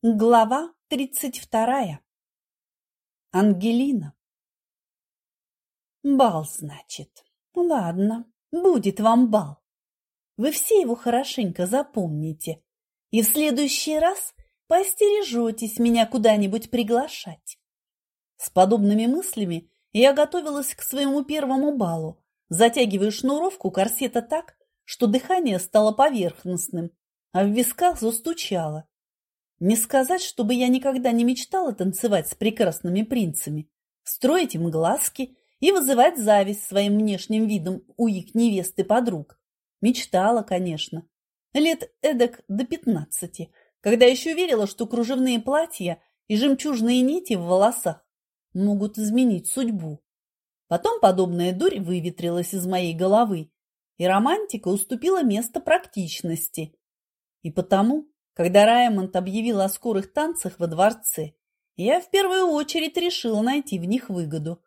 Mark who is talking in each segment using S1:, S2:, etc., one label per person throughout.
S1: Глава тридцать вторая. Ангелина. Бал, значит. Ладно, будет вам бал. Вы все его хорошенько запомните. И в следующий раз поостережетесь меня куда-нибудь приглашать. С подобными мыслями я готовилась к своему первому балу, затягивая шнуровку корсета так, что дыхание стало поверхностным, а в висках застучало. Не сказать, чтобы я никогда не мечтала танцевать с прекрасными принцами, строить им глазки и вызывать зависть своим внешним видом у их невесты подруг. Мечтала, конечно. Лет эдак до пятнадцати, когда еще верила, что кружевные платья и жемчужные нити в волосах могут изменить судьбу. Потом подобная дурь выветрилась из моей головы, и романтика уступила место практичности. И потому когда Раймонд объявил о скорых танцах во дворце, я в первую очередь решила найти в них выгоду.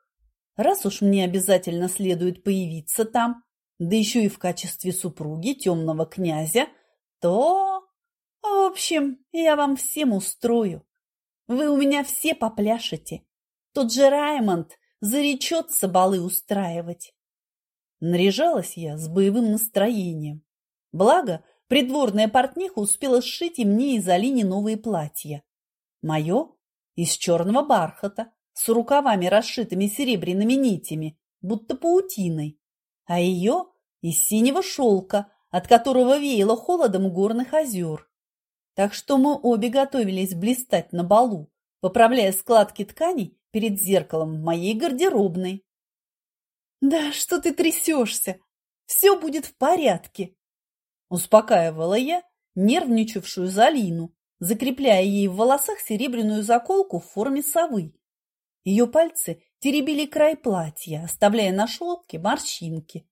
S1: Раз уж мне обязательно следует появиться там, да еще и в качестве супруги темного князя, то... В общем, я вам всем устрою. Вы у меня все попляшете. Тот же Раймонд заречется балы устраивать. Наряжалась я с боевым настроением. Благо, Придворная портниха успела сшить и мне из Алине новые платья. Мое из черного бархата, с рукавами, расшитыми серебряными нитями, будто паутиной, а ее из синего шелка, от которого веяло холодом горных озер. Так что мы обе готовились блистать на балу, поправляя складки тканей перед зеркалом в моей гардеробной. «Да что ты трясешься? Все будет в порядке!» Успокаивала я нервничавшую Залину, закрепляя ей в волосах серебряную заколку в форме совы. Ее пальцы теребили край платья, оставляя на шелке морщинки.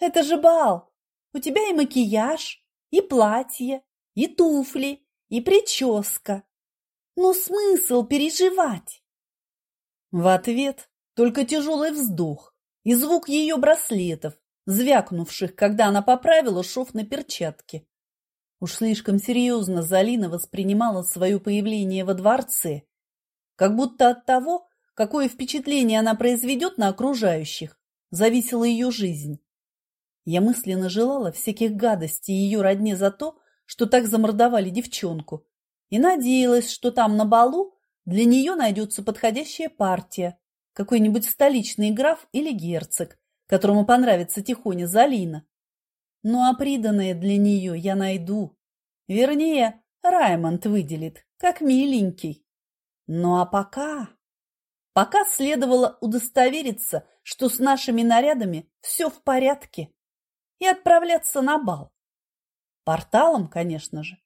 S1: «Это же бал! У тебя и макияж, и платье, и туфли, и прическа. Но смысл переживать?» В ответ только тяжелый вздох и звук ее браслетов, звякнувших, когда она поправила шов на перчатке. Уж слишком серьезно Залина воспринимала свое появление во дворце, как будто от того, какое впечатление она произведет на окружающих, зависела ее жизнь. Я мысленно желала всяких гадостей ее родне за то, что так замордовали девчонку, и надеялась, что там на балу для нее найдется подходящая партия, какой-нибудь столичный граф или герцог, которому понравится Тихоня Залина. Ну а приданное для нее я найду. Вернее, Раймонд выделит, как миленький. Ну а пока... Пока следовало удостовериться, что с нашими нарядами все в порядке, и отправляться на бал. Порталом, конечно же,